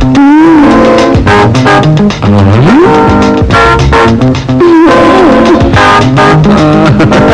Ha ha ha.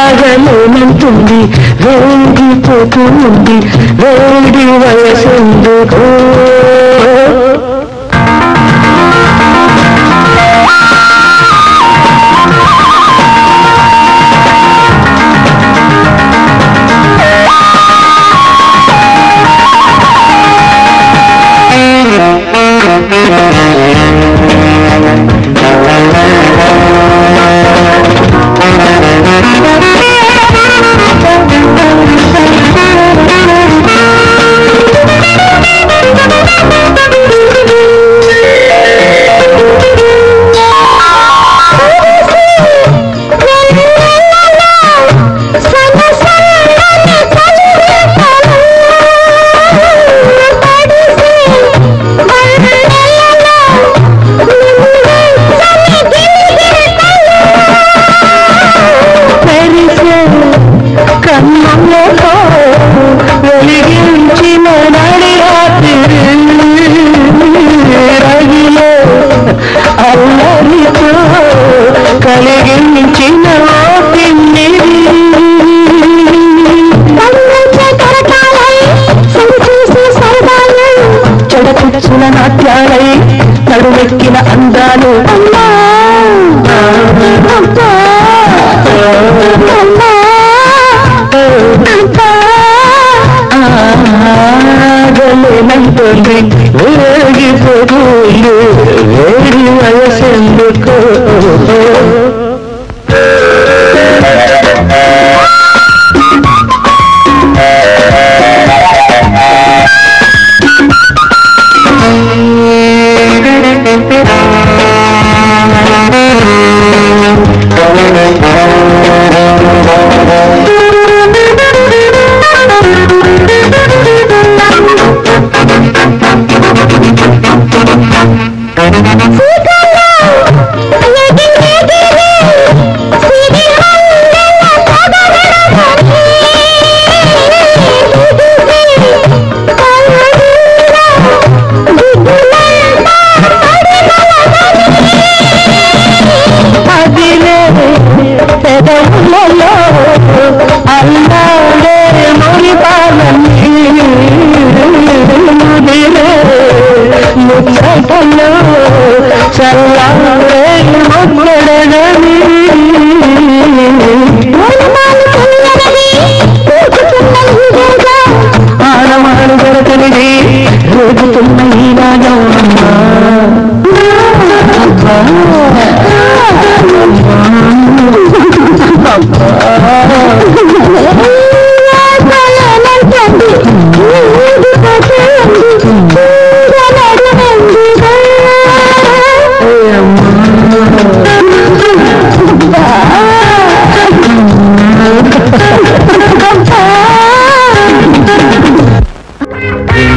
ఆగలేనంటుంది వేడిపోతూ ఉంది వేడి వయసు ఆగలేనంటుంది వేగిపోతుంది Woo! చల్లాడే ముద్దడని ఆడవాడు దొరకనిది రేగుతున్న ఈ రాజమ్మా అబ్బా